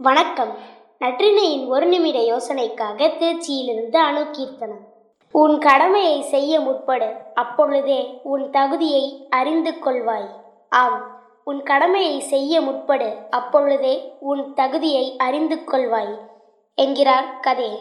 வணக்கம். நற்றினையின் ஒரு நிமிட யோசனைக்காக திருச்சியிலிருந்து அணுகீர்த்தனம் உன் கடமையை செய்ய முற்படு. அப்பொழுதே உன் தகுதியை அறிந்து கொள்வாய். ஆம் உன் கடமையை செய்ய முற்படு. அப்பொழுதே உன் தகுதியை அறிந்து கொள்வாய் என்கிறார் கதை